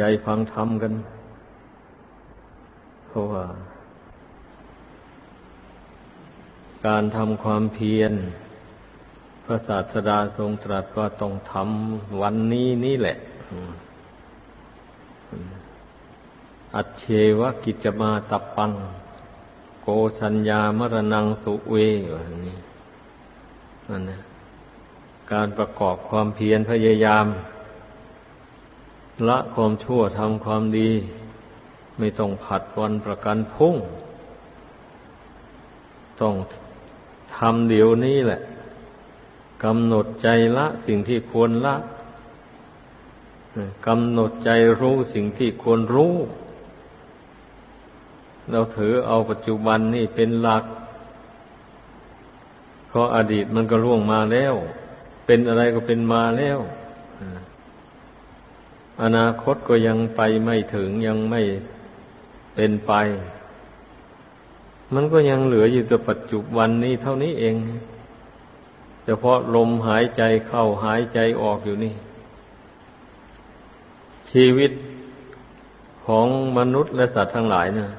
ใจฟังธรรมกัน เพราะว่า การทำความเพียร พระศาสดาทรงตรัสว่าต้องทำวันนี้นี่แหละ อัจเชวกิจมาตปัง โกชัญญามรณังสุเวอย่างนี้นั่นนะการประกอบความเพียรพยายาม ละความชั่วทำความดี ไม่ต้องผัดวันประกันพุ่ง ต้องทำเดี๋ยวนี้แหละกำหนดใจละสิ่งที่ควรละกำหนดใจรู้สิ่งที่ควรรู้ เราถือเอาปัจจุบันนี่เป็นหลัก เพราะอดีตมันก็ล่วงมาแล้ว เป็นอะไรก็เป็นมาแล้ว อนาคตก็ยังไปไม่ถึงยังไม่เป็นไป มันก็ยังเหลืออยู่แต่ปัจจุบันนี้เท่านี้เองเฉพาะลมหายใจเข้าหายใจออกอยู่นี่ ชีวิตของมนุษย์และสัตว์ทั้งหลายเนะ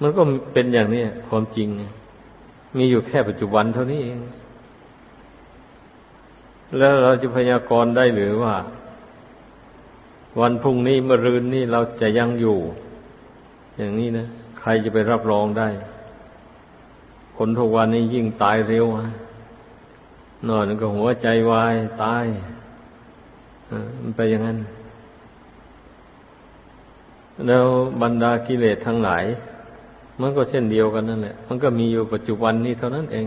มันก็เป็นอย่างนี้ความจริง มีอยู่แค่ปัจจุบันเท่านี้เอง แล้วเราจะพยากรณ์ได้หรือว่า วันพรุ่งนี้มะรืนนี้เราจะยังอยู่ อย่างนี้นะใครจะไปรับรองได้ คนทุกวันนี้ยิ่งตายเร็วนอนก็หัวใจวายตายมันไปอย่างนั้น แล้วบรรดากิเลสทั้งหลาย มันก็เช่นเดียวกันนั่นแหละ มันก็มีอยู่ปัจจุบันนี้เท่านั้นเอง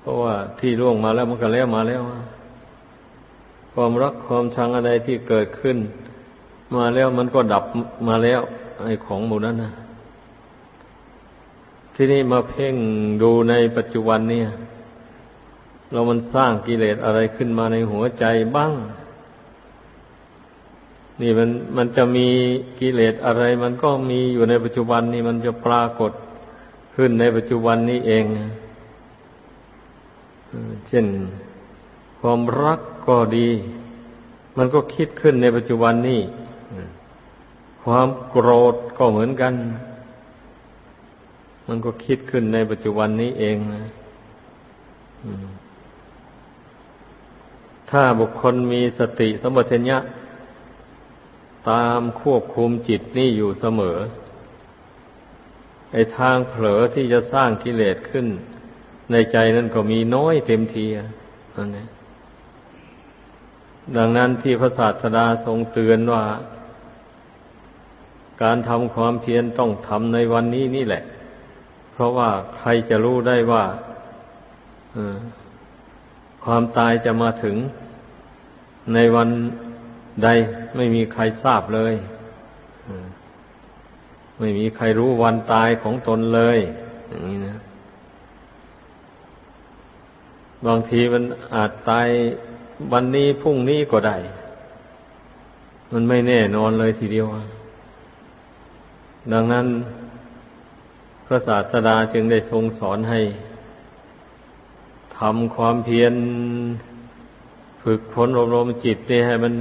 เพราะว่าที่ล่วงมาแล้วมันก็แล้วมาแล้ว ความรักความชังอะไรที่เกิดขึ้น มาแล้วมันก็ดับมาแล้วไอ้ของหมู่นั้นนะที่นี่มาเพ่งดูในปัจจุบันเนี่ย เรามันสร้างกิเลสอะไรขึ้นมาในหัวใจบ้าง นี่มันมันจะมีกิเลสอะไร มันก็มีอยู่ในปัจจุบันนี่มันจะปรากฏขึ้นในปัจจุบันนี้เองเช่นความรัก ก็ดี มันก็คิดขึ้นในปัจจุบันนี้ความโกรธก็เหมือนกัน มันก็คิดขึ้นในปัจจุบันนี้เองนะถ้าบุคคลมีสติสมบัติญะตามควบคุมจิตนี่อยู่เสมอไอ้ทางเผลอที่จะสร้างกิเลสขึ้น ในใจนั้นก็มีน้อยเต็มทีนั่นเอง ดังนั้นที่พระศาสดาทรงเตือนว่า การทำความเพียรต้องทำในวันนี้นี่แหละ เพราะว่าใครจะรู้ได้ว่าความตายจะมาถึงในวันใดไม่มีใครทราบเลยไม่มีใครรู้วันตายของตนเลย อย่างนี้นะ บางทีมันอาจตาย วันนี้พรุ่งนี้ก็ได้ มันไม่แน่นอนเลยทีเดียว ดังนั้น พระศาสดาจึงได้ทรงสอนให้ทำความเพียรฝึกฝนอบรมจิตนี่ให้มัน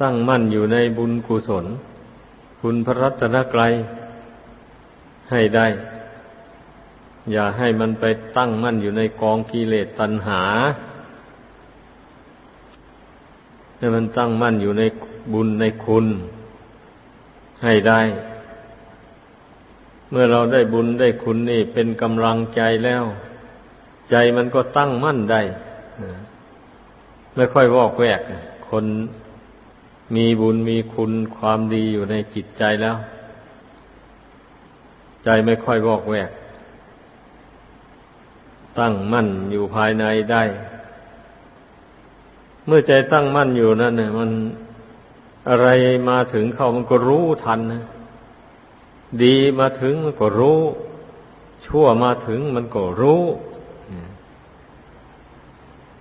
ตั้งมั่นอยู่ในบุญกุศล คุณพระรัตนกรัยให้ได้ อย่าให้มันไปตั้งมั่นอยู่ในกองกิเลสตัณหา ให้มันตั้งมั่นอยู่ในบุญในคุณให้ได้ เมื่อเราได้บุญได้คุณนี่เป็นกำลังใจแล้ว ใจมันก็ตั้งมั่นได้ไม่ค่อยวอกแวก คนมีบุญมีคุณความดีอยู่ในจิตใจแล้ว ใจไม่ค่อยวอกแวก ตั้งมั่นอยู่ภายในได้ เมื่อใจตั้งมั่นอยู่นั่นเนี่ยมันอะไรมาถึงเขามันก็รู้ทันนะดีมาถึงมันก็รู้ ชั่วมาถึงมันก็รู้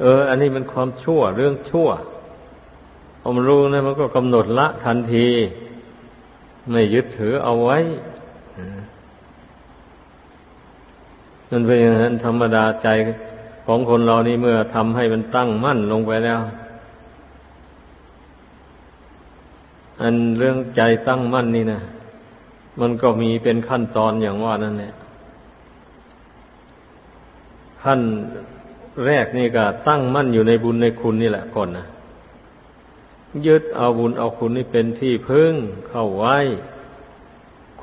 เออ อันนี้มันความชั่วเรื่องชั่วอมันรู้นะมันก็กำหนดละทันที ไม่ยึดถือเอาไว้มันเป็นอย่างนั้นธรรมดาใจ ของคนเรานี่เมื่อทำให้มันตั้งมั่นลงไปแล้ว อันเรื่องใจตั้งมั่นนี่นะมันก็มีเป็นขั้นตอนอย่างว่านั่นแหละขั้นแรกนี่ก็ตั้งมั่นอยู่ในบุญในคุณนี่แหละก่อนนะยึดเอาบุญเอาคุณนี่เป็นที่พึ่งเข้าไว้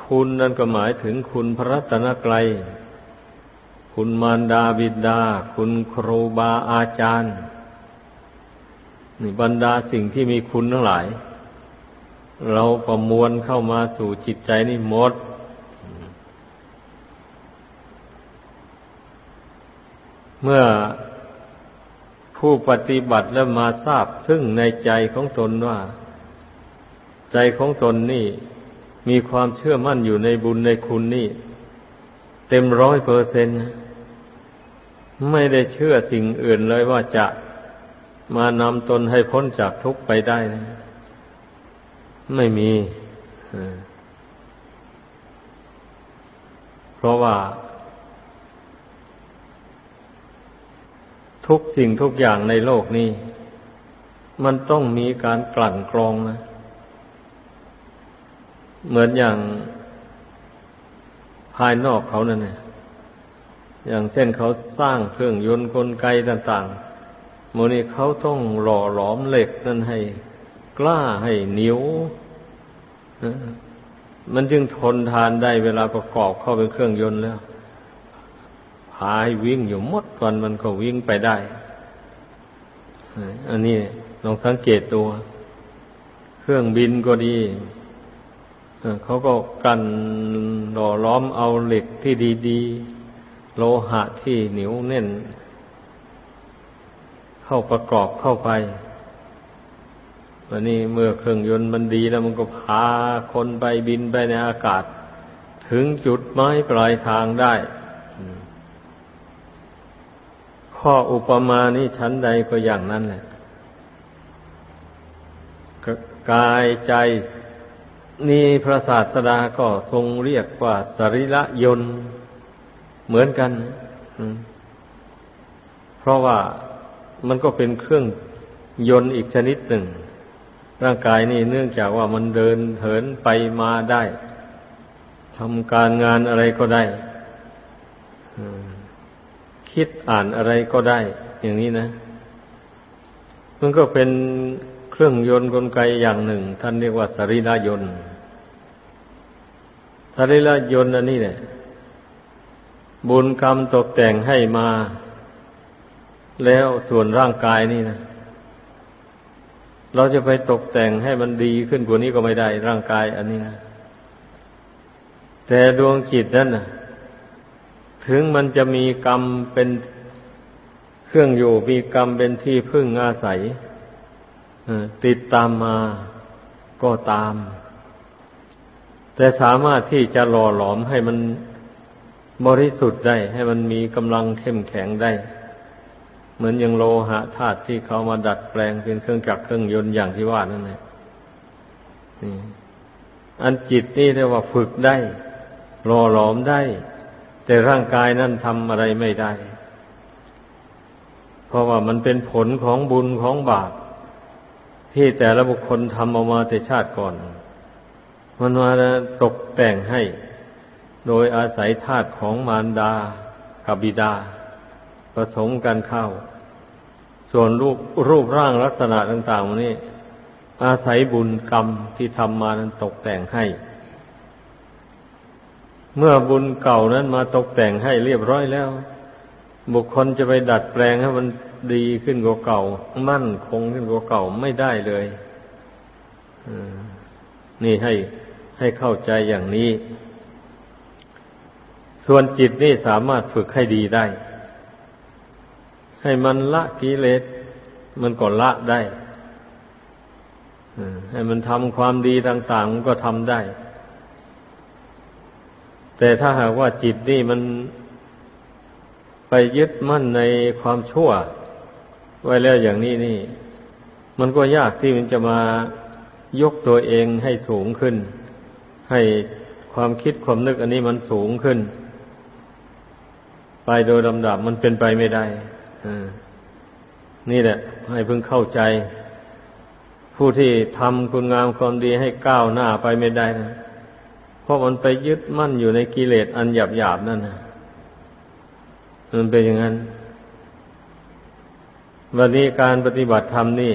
คุณนั่นก็หมายถึงคุณพระรัตนกรัย คุณมารดาบิดา คุณครูบาอาจารย์นี่บรรดาสิ่งที่มีคุณทั้งหลาย เราประมวลเข้ามาสู่จิตใจนี่หมด เมื่อผู้ปฏิบัติแล้วมาทราบ ซึ่งในใจของตนว่า ใจของตนนี่ มีความเชื่อมั่นอยู่ในบุญในคุณนี่ เต็มร้อยเปอร์เซ็นต์ไม่ได้เชื่อสิ่งอื่นเลยว่าจะมานำตนให้พ้นจากทุกข์ไปได้นะไม่มีเพราะว่า ทุกสิ่งทุกอย่างในโลกนี้ มันต้องมีการกลั่นกรองนะเหมือนอย่างายนอกเขานั่นเองอย่างเช่นเขาสร้างเครื่องยนต์กลไกต่างๆโมนี่เขาต้องหล่อหลอมเหล็กนั่นให้ กล้าให้เหนียวมันจึงทนทานได้เวลาประกอบเข้าเป็นเครื่องยนต์แล้วพายวิ่งอยู่มดวันมันก็วิ่งไปได้ อันนี้ลองสังเกตตัว เครื่องบินก็ดี เขาก็กันหล่อล้อมเอาเหล็กที่ดีๆ โลหะที่เหนียวแน่น เข้าประกอบเข้าไปวันนี้เมื่อเครื่องยนต์มันดีแล้วมันก็พาคนไปบินไปในอากาศ ถึงจุดหมายปลายทางได้ ข้ออุปมานี้ชั้นใดก็อย่างนั้นแหละกายใจ นี่พระศาสดาก็ทรงเรียกว่าสริละยนเหมือนกัน เพราะว่ามันก็เป็นเครื่องยนต์อีกชนิดหนึ่ง ร่างกายนี่เนื่องจากว่ามันเดินเหินไปมาได้ทำการงานอะไรก็ได้คิดอ่านอะไรก็ได้ อย่างนี้นะ มันก็เป็นเครื่องยนต์กลไกอย่างหนึ่ง ท่านเรียกว่าสรีระยนต์ สรีระยนต์อันนี้เนี่ย บุญกรรมตกแต่งให้มา แล้วส่วนร่างกายนี่นะเราจะไปตกแต่งให้มันดีขึ้นกว่านี้ก็ไม่ได้ร่างกายอันนี้นะ แต่ดวงจิตนั่นนะถึงมันจะมีกรรมเป็นเครื่องอยู่มีกรรมเป็นที่พึ่งอาศัยติดตามมาก็ตาม แต่สามารถที่จะหล่อหลอมให้มันบริสุทธิ์ได้ ให้มันมีกำลังเข้มแข็งได้ เหมือนอย่างโลหะธาตุที่เขามาดัดแปลงเป็นเครื่องจักรเครื่องยนต์อย่างที่ว่านั่นแหละอันจิตนี่เรียกว่าฝึกได้รอหลอมได้ แต่ร่างกายนั่นทำอะไรไม่ได้ เพราะว่ามันเป็นผลของบุญของบาปที่แต่ละบุคคลทำออกมาแต่ชาติก่อน มันมาตกแต่งให้ โดยอาศัยธาตุของมารดากับบิดา ผสมกันเข้า ส่วนรูปรูปร่างลักษณะต่างๆนี้ อาศัยบุญกรรมที่ทำมานั้นตกแต่งให้ เมื่อบุญเก่านั้นมาตกแต่งให้เรียบร้อยแล้ว บุคคลจะไปดัดแปลงให้มันดีขึ้นกว่าเก่า มั่นคงขึ้นกว่าเก่าไม่ได้เลยนี่ให้ ให้เข้าใจอย่างนี้ ส่วนจิตนี่สามารถฝึกให้ดีได้ ให้มันละกิเลสมันก็ละได้ให้มันทำความดีต่าง ๆ มันก็ทำได้ แต่ถ้าหากว่าจิตนี่มันไปยึดมั่นในความชั่ว ไว้แล้วอย่างนี้นี่ มันก็ยากที่มันจะมายกตัวเองให้สูงขึ้น ให้ความคิดความนึกอันนี้มันสูงขึ้น ไปโดยลำดับมันเป็นไปไม่ได้นี่แหละ ให้เพิ่งเข้าใจ ผู้ที่ทำคุณงามความดีให้ก้าวหน้าไปไม่ได้นะเพราะมันไปยึดมั่นอยู่ในกิเลสอันหยาบหยาบนั่นนะมันเป็นอย่างนั้น วันนี้การปฏิบัติธรรมนี่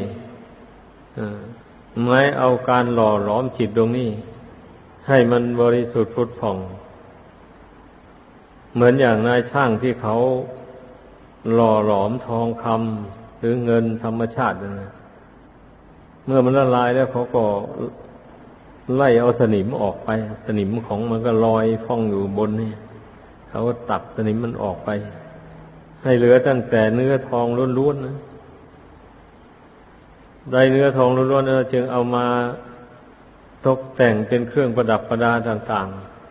ไม่เอาการหล่อหลอมจิตตรงนี้ ให้มันบริสุทธิ์พุทธผ่อง เหมือนอย่างนายช่างที่เขาหล่อหลอมทองคำหรือเงินธรรมชาตินะเมื่อมันละลายแล้วเขาก็ไล่เอาสนิมออกไป สนิมของมันก็ลอยฟ้องอยู่บนนี่เขาก็ตัดสนิมมันออกไป ให้เหลือตั้งแต่เนื้อทองล้วนๆนะได้เนื้อทองล้วนๆเออจึงเอามา ตกแต่งเป็นเครื่องประดับประดาต่าง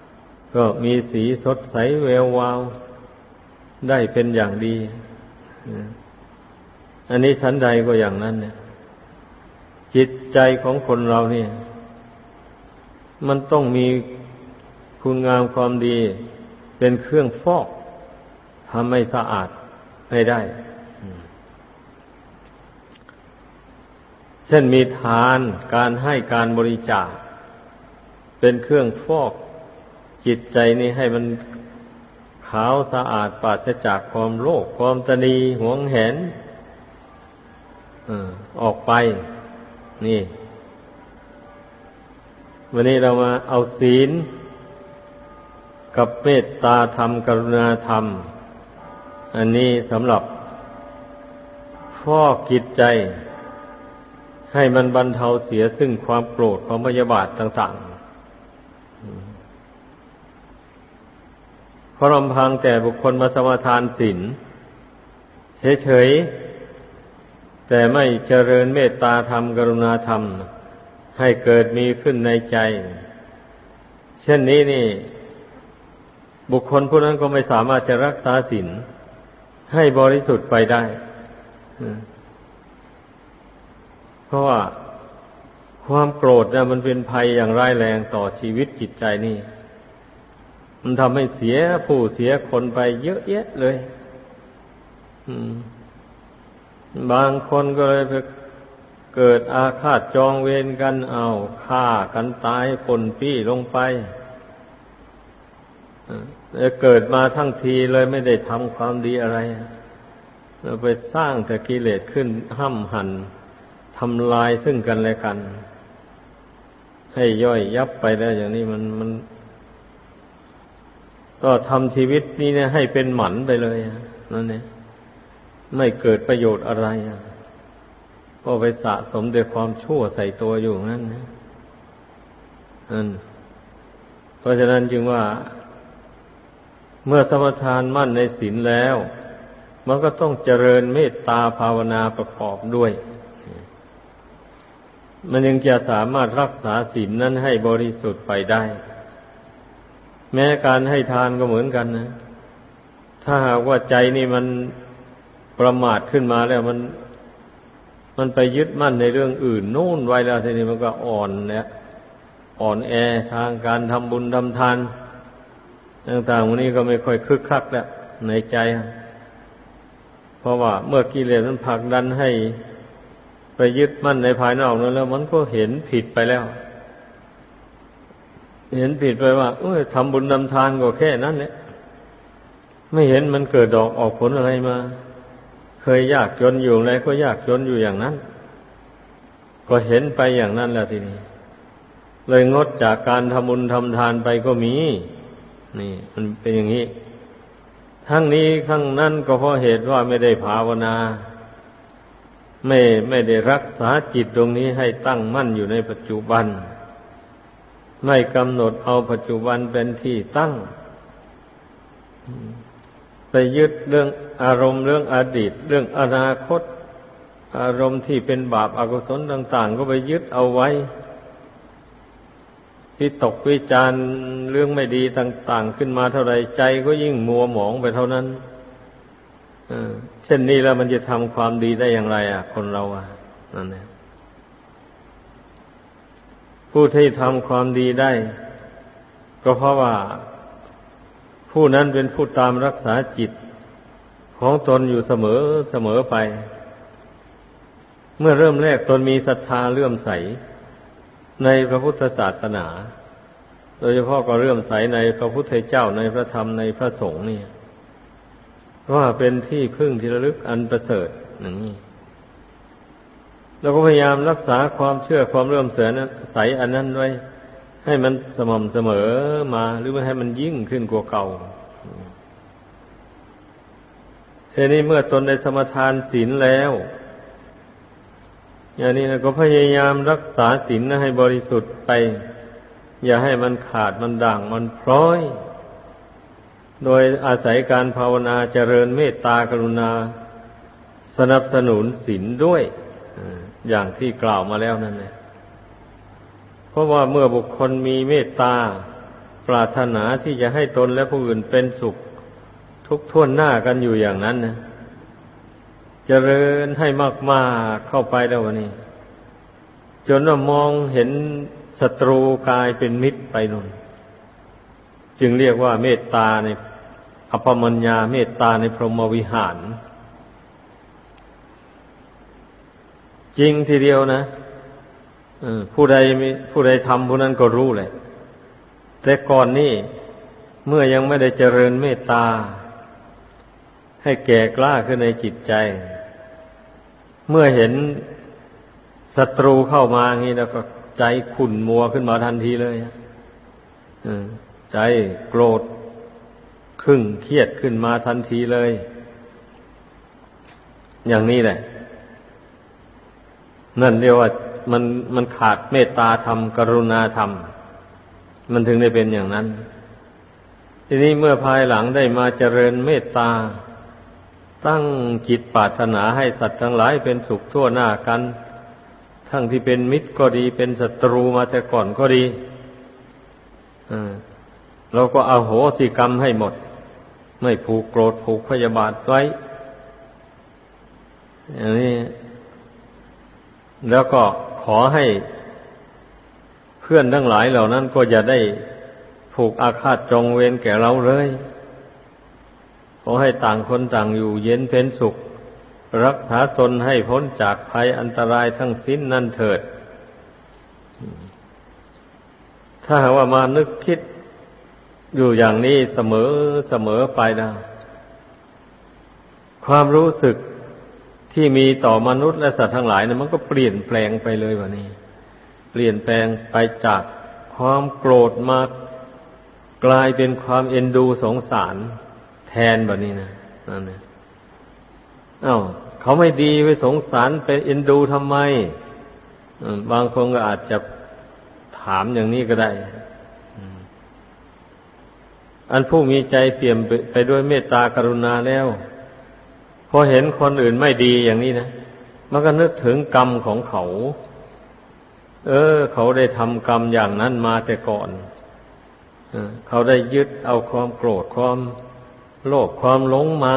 ๆ ก็มีสีสดใสแวววาว ได้เป็นอย่างดี อันนี้ชั้นใดก็อย่างนั้นเนี่ย จิตใจของคนเราเนี่ย มันต้องมีคุณงามความดี เป็นเครื่องฟอกทำให้สะอาดให้ได้ เช่นมีทานการให้การบริจาค เป็นเครื่องฟอกจิตใจนี้ให้มันขาวสะอาดปราศจากความโลภความตนีหวงแหนออกไป นี่ วันนี้เรามาเอาศีล กับเมตตาธรรมกรุณาธรรม อันนี้สำหรับฟอกจิตใจ ให้มันบรรเทาเสียซึ่งความโกรธความพยาบาทต่างๆเพราะลำพังแต่บุคคลมาสมาทานศีลเฉยๆ แต่ไม่เจริญเมตตาธรรมกรุณาธรรม ให้เกิดมีขึ้นในใจ เช่นนี้นี่ บุคคลผู้นั้นก็ไม่สามารถจะรักษาศีลให้บริสุทธิ์ไปได้ ราะว่าความโกรธเนี่ยมันเป็นภัยอย่างร้ายแรงต่อชีวิตจิตใจนี่ มันทำให้เสียผู้เสียคนไปเยอะแยะเลยบางคนก็เลยไปเกิดอาฆาตจองเวรกันเอาฆ่ากันตายปนปี้ลงไปเกิดมาทั้งทีเลยไม่ได้ทำความดีอะไรเราไปสร้างแต่กิเลสขึ้นห้ำหัน ทำลายซึ่งกันและกัน ให้ย่อยยับไปแล้วอย่างนี้มันมัน ก็ทำชีวิตนี้เนี่ยให้เป็นหมันไปเลยนั่นเนี่ยไม่เกิดประโยชน์อะไรก็ไปสะสมด้วยความชั่วใส่ตัวอยู่นั่นนะนั่นเพราะฉะนั้นจึงว่า เมื่อสมทานมั่นในศีลแล้ว มันก็ต้องเจริญเมตตาภาวนาประกอบด้วย มันยังจะสามารถรักษาศีลนั้นให้บริสุทธิ์ไปได้ แม้การให้ทานก็เหมือนกันนะ ถ้าหากว่าใจนี่มันประมาทขึ้นมาแล้วมันมันไปยึดมั่นในเรื่องอื่นนู่นไว้แล้วทีนี้มันก็อ่อนเนี่ยอ่อนแอทางการทำบุญทำทานต่างๆวันนี้ก็ไม่ค่อยคึกคักแล้วในใจ เพราะว่าเมื่อกิเลสมันผลักดันให้ ไปยึดมั่นในภายนอกนั้นแล้ว มันก็เห็นผิดไปแล้ว เห็นผิดไปว่าเอ้ยทำบุญนำทานก็แค่นั้นแหละไม่เห็นมันเกิดดอกออกผลอะไรมา เคยยากจนอยู่อะไรก็ยากจนอยู่อย่างนั้น ก็เห็นไปอย่างนั้นแล้วทีนี้ เลยงดจากการทำบุญทำทานไปก็มี นี่ มันเป็นอย่างนี้ ทั้งนี้ทั้งนั้นก็เพราะเหตุว่าไม่ได้ภาวนา ไม่ไม่ได้รักษาจิตตรงนี้ให้ตั้งมั่นอยู่ในปัจจุบัน ไม่กำหนดเอาปัจจุบันเป็นที่ตั้ง ไปยึดเรื่องอารมณ์เรื่องอดีต เรื่องอนาคต อารมณ์ที่เป็นบาปอากุศลต่าง ๆ ก็ไปยึดเอาไว้ที่ตกวิจารเรื่องไม่ดีต่าง ๆ ขึ้นมาเท่าไรใจก็ยิ่งมัวหมองไปเท่านั้น เช่นนี้แล้วมันจะทำความดีได้อย่างไรอะ คนเราอะนั่นเองผู้ที่ทำความดีได้ ก็เพราะว่าผู้นั้นเป็นผู้ตามรักษาจิตของตนอยู่เสมอเสมอไป เมื่อเริ่มแรกตนมีศรัทธาเลื่อมใส ในพระพุทธศาสนา โดยเฉพาะก็เลื่อมใสในพระพุทธเจ้าในพระธรรมในพระสงฆ์นี่ ว่าเป็นที่พึ่งที่ระลึกอันประเสริฐอย่างนี้เราก็พยายามรักษาความเชื่อความเลื่มเสือนั้นใสอันนั้นไว้ ให้มันสม่ำเสมอมา หรือไม่ให้มันยิ่งขึ้นกว่าเก่าทีนี้เมื่อตนได้สมทานศีลแล้ว อย่างนี้นะก็พยายามรักษาศีลให้บริสุทธิ์ไป อย่าให้มันขาดมันด่างมันพร้อย โดยอาศัยการภาวนาเจริญเมตตากรุณา สนับสนุนศีลด้วยอย่างที่กล่าวมาแล้วนั่นแหละเพราะว่าเมื่อบุคคลมีเมตตา ปรารถนาที่จะให้ตนและผู้อื่นเป็นสุข ทุกท่วนหน้ากันอยู่อย่างนั้นนะเจริญให้มากๆเข้าไปแล้ววันนี้ จนว่ามองเห็นศัตรูกลายเป็นมิตรไปนุ่น จึงเรียกว่าเมตตาในอปมัญญาเมตตาในพรหมวิหาร จริงทีเดียวนะผู้ใดผู้ใดทำผู้นั้นก็รู้แหละ แต่ก่อนนี่เมื่อยังไม่ได้เจริญเมตตา ให้แก่กล้าขึ้นในจิตใจ เมื่อเห็นศัตรูเข้ามาอย่างนี้แล้วก็ใจขุ่นมัวขึ้นมาทันทีเลย ใจโกรธครึ่งเครียดขึ้นมาทันทีเลย อย่างนี้แหละ นั่นเรียกว่ามันมันขาดเมตตาธรรม กรุณาธรรม มันถึงได้เป็นอย่างนั้น ทีนี้เมื่อภายหลังได้มาเจริญเมตตา ตั้งจิตปรารถนาให้สัตว์ทั้งหลายเป็นสุขทั่วหน้ากัน ทั้งที่เป็นมิตรก็ดีเป็นศัตรูมาแต่ก่อนก็ดี อ่า เราก็เอาโหสิกรรมให้หมด ไม่ผูกโกรธผูกพยาบาทไว้อย่างนี้แล้วก็ขอให้เพื่อนทั้งหลายเหล่านั้นก็อย่าได้ผูกอาฆาตจองเวรแก่เราเลย ขอให้ต่างคนต่างอยู่เย็นเป็นสุข รักษาตนให้พ้นจากภัยอันตรายทั้งสิ้นนั่นเถิด ถ้าหากว่ามานึกคิด อยู่อย่างนี้เสมอเสมอไปนะ ความรู้สึกที่มีต่อมนุษย์และสัตว์ทั้งหลายเนี่ยมันก็เปลี่ยนแปลงไปเลยวะนี่เปลี่ยนแปลงไปจากความโกรธมากลายเป็นความเอ็นดูสงสารแทนแบบนี้นะนั่นเองอา้าวเขาไม่ดีไปสงสารเป็นเอ็นดูทำไมบางคนก็อาจจะถามอย่างนี้ก็ได้ อันผู้มีใจเปี่ยมไปด้วยเมตตากรุณาแล้ว พอเห็นคนอื่นไม่ดีอย่างนี้นะมันก็นึกถึงกรรมของเขา เออ เขาได้ทำกรรมอย่างนั้นมาแต่ก่อนเขาได้ยึดเอาความโกรธความโลภความหลงมา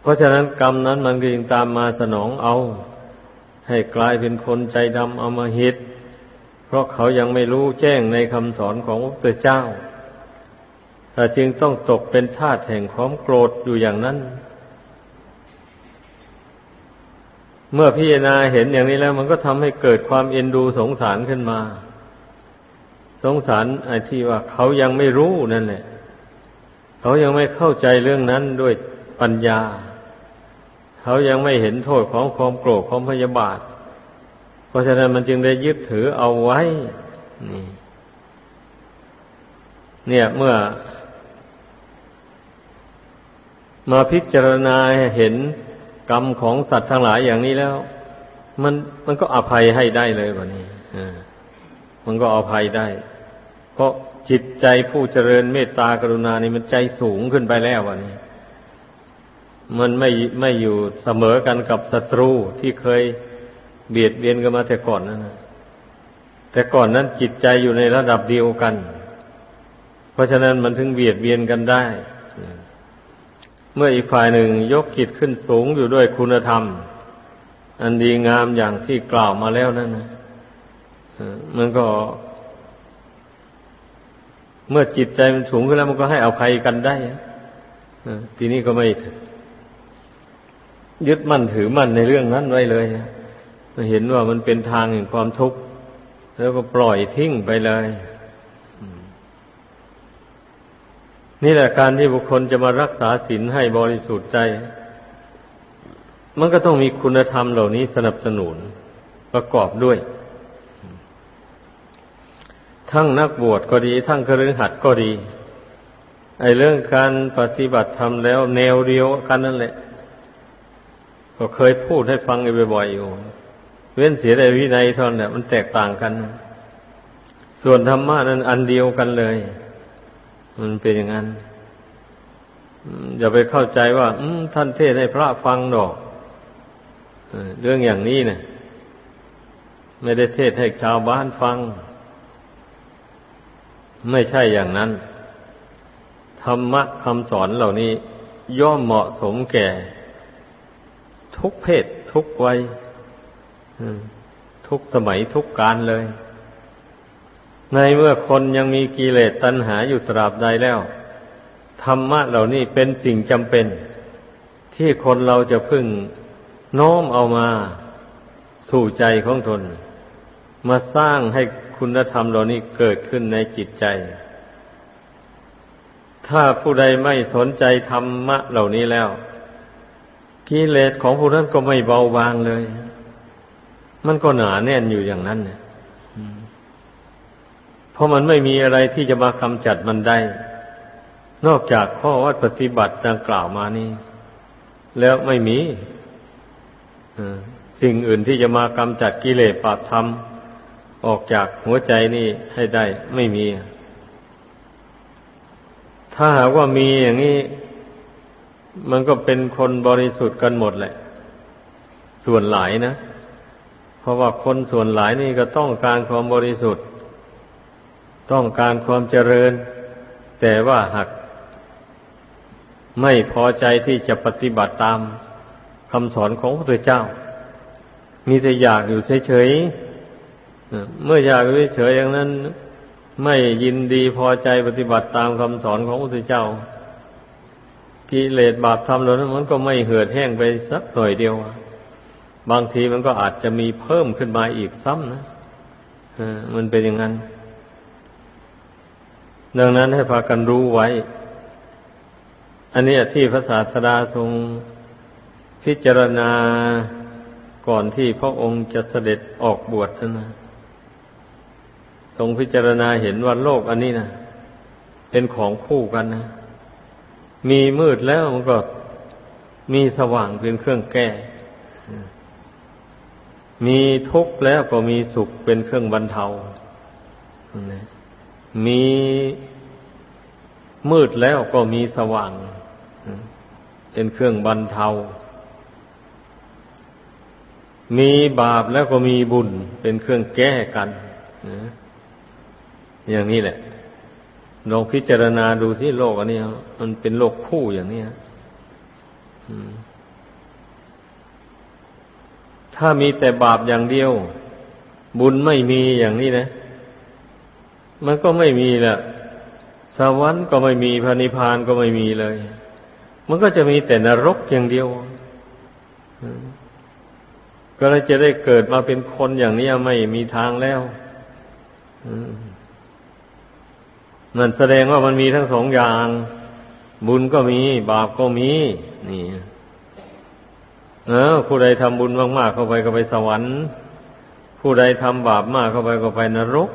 เพราะฉะนั้นกรรมนั้นมันก็ยังตามมาสนองเอา ให้กลายเป็นคนใจดำเอามาหิต เพราะเขายังไม่รู้แจ้งในคำสอนของพระเจ้า จึงต้องตกเป็นทาสแห่งความโกรธอยู่อย่างนั้น เมื่อพิจารณาเห็นอย่างนี้แล้ว มันก็ทำให้เกิดความเอ็นดูสงสารขึ้นมา สงสารไอ้ที่ว่าเขายังไม่รู้นั่นแหละ เขายังไม่เข้าใจเรื่องนั้นด้วยปัญญา เขายังไม่เห็นโทษของความโกรธความพยาบาท เพราะฉะนั้นมันจึงได้ยึดถือเอาไว้นี่เนี่ยเมื่อ มาพิจารณาเห็นกรรมของสัตว์ทั้งหลายอย่างนี้แล้ว มันมันก็อภัยให้ได้เลยวันนี้มันก็อภัยได้ เพราะจิตใจผู้เจริญเมตตากรุณานี่มันใจสูงขึ้นไปแล้ววันนี้ มันไม่ไม่อยู่เสมอกันกับศัตรูที่เคยเบียดเบียนกันมาแต่ก่อนนั่นนะแต่ก่อนนั้นจิตใจอยู่ในระดับเดียวกัน เพราะฉะนั้นมันถึงเบียดเบียนกันได้ เมื่ออีกฝ่ายหนึ่งยกจิตขึ้นสูงอยู่ด้วยคุณธรรม อันดีงามอย่างที่กล่าวมาแล้วนั่นนะมันก็ เมื่อจิตใจมันสูงขึ้นแล้วมันก็ให้อภัยกันได้ทีนี้ก็ไม่ยึดมั่นถือมั่นในเรื่องนั้นไว้เลยเห็นว่ามันเป็นทางแห่งความทุกข์แล้วก็ปล่อยทิ้งไปเลย นี่แหละการที่บุคคลจะมารักษาศีลให้บริสุทธิ์ใจ มันก็ต้องมีคุณธรรมเหล่านี้สนับสนุนประกอบด้วย ทั้งนักบวชก็ดี ทั้งคฤหัสถ์ก็ดี ไอเรื่องการปฏิบัติธรรมแล้ว แนวเดียวกันนั่นแหละ ก็เคยพูดให้ฟังบ่อยๆอยู่ เว้นเสียแต่วินัยเท่านั้นมันแตกต่างกัน ส่วนธรรมะนั้นอันเดียวกันเลย มันเป็นอย่างนั้นอย่าไปเข้าใจว่าท่านเทศให้พระฟังดอกเรื่องอย่างนี้เนะไม่ได้เทศให้ชาวบ้านฟัง ไม่ใช่อย่างนั้น ธรรมะคำสอนเหล่านี้ ย่อมเหมาะสมแก่ ทุกเพศ ทุกวัยทุกสมัยทุกการเลย ในเมื่อคนยังมีกิเลสตัณหาอยู่ตราบใดแล้ว ธรรมะเหล่านี้เป็นสิ่งจำเป็น ที่คนเราจะพึ่งโน้มเอามาสู่ใจของตนมาสร้างให้คุณธรรมเหล่านี้เกิดขึ้นในจิตใจ ถ้าผู้ใดไม่สนใจธรรมะเหล่านี้แล้ว กิเลสของผู้นั้นก็ไม่เบาบางเลย มันก็หนาแน่นอยู่อย่างนั้นเนี่ย เพราะมันไม่มีอะไรที่จะมากำจัดมันได้ นอกจากข้อวัดปฏิบัติดังกล่าวมานี้ แล้วไม่มีสิ่งอื่นที่จะมากำจัดกิเลสปาธรรม ออกจากหัวใจนี่ให้ได้ไม่มี ถ้าหากว่ามีอย่างนี้ มันก็เป็นคนบริสุทธิ์กันหมดแหละ ส่วนหลายนะ เพราะว่าคนส่วนหลายนี่ก็ต้องการความบริสุทธิ์ ต้องการความเจริญ แต่ว่าหากไม่พอใจที่จะปฏิบัติตามคำสอนของพระพุทธเจ้า มีแต่อยากอยู่เฉยๆเมื่ออยากอยู่เฉยๆอย่างนั้น ไม่ยินดีพอใจปฏิบัติตามคำสอนของพระพุทธเจ้ากิเลสบาปธรรมเหล่านั้นมันก็ไม่เหือดแห้งไปสักหน่อยเดียว บางทีมันก็อาจจะมีเพิ่มขึ้นมาอีกซ้ำนะมันเป็นอย่างนั้น ดังนั้นให้พากันรู้ไว้ อันนี้ที่พระศาสดาทรงพิจารณาก่อนที่พระองค์จะเสด็จออกบวชนะทรงพิจารณาเห็นว่าโลกอันนี้นะเป็นของคู่กันนะ มีมืดแล้วมันก็มีสว่างเป็นเครื่องแก้ มีทุกข์แล้วก็มีสุขเป็นเครื่องบรรเทา มีมืดแล้วก็มีสว่าง เป็นเครื่องบรรเทา มีบาปแล้วก็มีบุญ เป็นเครื่องแก้กันอย่างนี้แหละลองพิจารณาดูสิโลกอันนี้มันเป็นโลกคู่อย่างนี้ถ้ามีแต่บาปอย่างเดียว บุญไม่มีอย่างนี้นะ มันก็ไม่มีแหละสวรรค์ก็ไม่มีพระนิพพานก็ไม่มีเลย มันก็จะมีแต่นรกอย่างเดียว ก็เลยจะได้เกิดมาเป็นคนอย่างนี้ไม่มีทางแล้วนั่นแสดงว่ามันมีทั้งสองอย่าง บุญก็มี บาปก็มี นี่เออผู้ใดทำบุญมากๆเข้าไปก็ไปสวรรค์ ผู้ใดทำบาปมากเข้าไปก็ไปนรก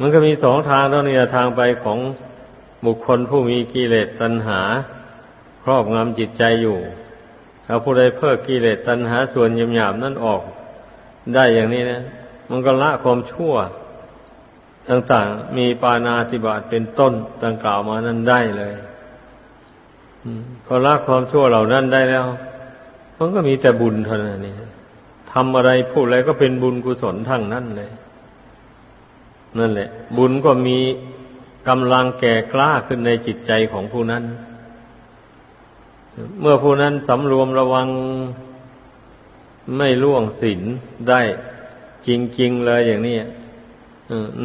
มันก็มีสองทางเท่านี้ทางไปของบุคคลผู้มีกิเลสตัณหา ครอบงำจิตใจอยู่ถ้าผู้ใดเพิกกิเลสตัณหาส่วนหยาบนั่นออก ได้อย่างนี้นะมันก็ละความชั่ว ต่างๆ มีปานาติบาตเป็นต้นต่างกล่าวมานั้นได้เลยพอละความชั่วเหล่านั้นได้แล้ว มันก็มีแต่บุญเท่านั้นนี่ทำอะไรพูดอะไรก็เป็นบุญกุศลทั้งนั้นเลย นั่นแหละ บุญก็มีกำลังแก่กล้าขึ้นในจิตใจของผู้นั้น เมื่อผู้นั้นสำรวมระวังไม่ล่วงศีลได้จริง ๆ เลยอย่างนี้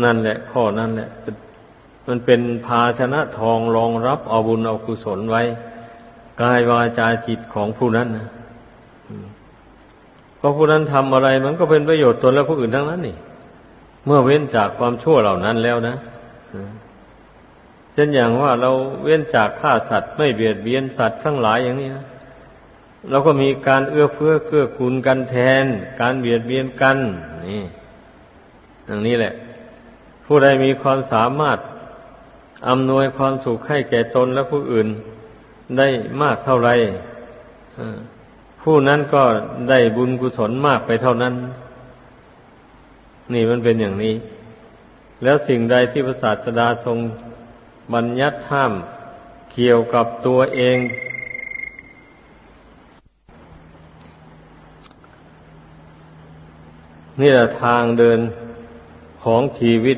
นั่นแหละ ข้อนั่นแหละ มันเป็นภาชนะทองรองรับเอาบุญเอากุศลไว้ กายวาจาจิตของผู้นั้นนะเพราะผู้นั้นทำอะไรมันก็เป็นประโยชน์ตนและผู้อื่นทั้งนั้นนี่ เมื่อเว้นจากความชั่วเหล่านั้นแล้วนะเช่นอย่างว่าเราเว้นจากฆ่าสัตว์ไม่เบียดเบียนสัตว์ทั้งหลายอย่างนี้นะเราก็มีการเอื้อเฟื้อเกื้อกูลกันแทน การเบียดเบียนกัน นี่อย่างนี้แหละ ผู้ใดมีความสามารถอำนวยความสุขให้แก่ตนและผู้อื่นได้มากเท่าไรผู้นั้นก็ได้บุญกุศลมากไปเท่านั้น นี่มันเป็นอย่างนี้ แล้วสิ่งใดที่พระศาสดาทรงบัญญัติห้ามเกี่ยวกับตัวเอง นี่แหละทางเดินของชีวิต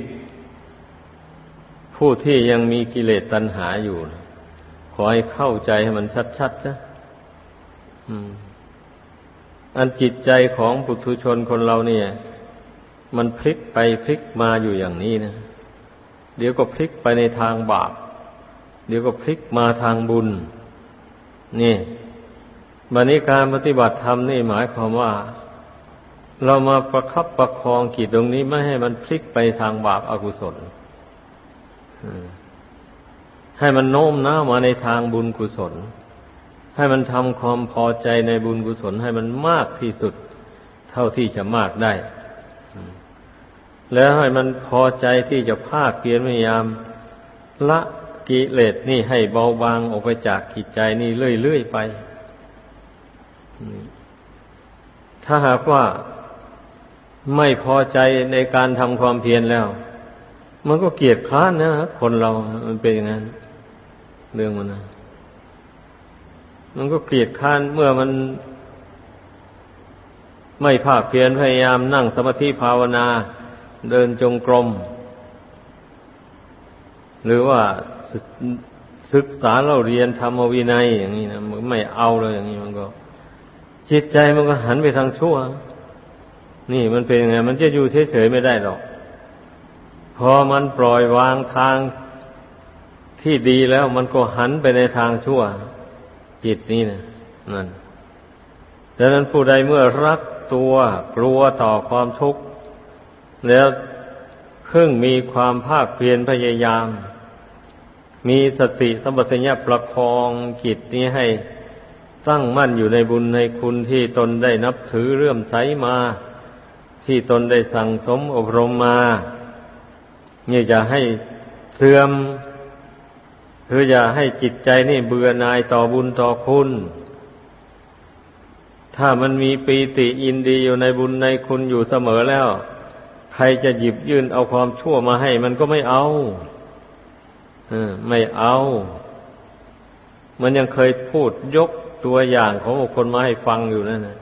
ผู้ที่ยังมีกิเลสตัณหาอยู่ ขอให้เข้าใจให้มันชัดๆจ้ะอันจิตใจของปุถุชนคนเราเนี่ย มันพลิกไปพลิกมาอยู่อย่างนี้นะ เดี๋ยวก็พลิกไปในทางบาป เดี๋ยวก็พลิกมาทางบุญ นี่บันนี้การปฏิบัติธรรมนี่หมายความว่า เรามาประคับประคองกิจตรงนี้ไม่ให้มันพลิกไปทางบาปอากุศลให้มันโน้มน้าวมาในทางบุญกุศล ให้มันทำความพอใจในบุญกุศล ให้มันมากที่สุด เท่าที่จะมากได้ แล้วให้มันพอใจที่จะภาคเพียรพยายาม ละกิเลสนี่ให้เบาบางออกไปจากกิจใจนี่เรื่อยๆไป ถ้าหากว่าไม่พอใจในการทำความเพียรแล้ว มันก็เกียดคร้านนะคนเรา มันเป็นอย่างนั้น เรื่องมันนะมันก็เกลียดค้านเมื่อมัน ไม่ภาคเพียรพยายามนั่งสมาธิภาวนา เดินจงกรม หรือว่าศึกษาเราเรียนธรรมวินัยอย่างนี้นะมันไม่เอาเลยอย่างนี้มันก็ จิตใจมันก็หันไปทางชั่ว นี่มันเป็นยังไง มันจะอยู่เฉยๆไม่ได้หรอก พอมันปล่อยวางทางที่ดีแล้วมันก็หันไปในทางชั่ว จิตนี้นะนั่นดังนั้นผู้ใดเมื่อรักตัวกลัวต่อความทุกข์ แล้วเพิ่งมีความภาคเพียรพยายาม มีสติสัมปชัญญะประคองจิตนี้ให้ตั้งมั่นอยู่ในบุญในคุณที่ตนได้นับถือเรื่อมใสมา ที่ตนได้สั่งสมอบรมมาเนี่ยจะให้เสื่อมคืออย่าให้จิตใจนี่เบื่อหน่ายต่อบุญต่อคุณ ถ้ามันมีปีติอินดีอยู่ในบุญในคุณอยู่เสมอแล้ว ใครจะหยิบยื่นเอาความชั่วมาให้ มันก็ไม่เอาอไม่เอา มันยังเคยพูดยกตัวอย่างของคนมาให้ฟังอยู่นั่นนะ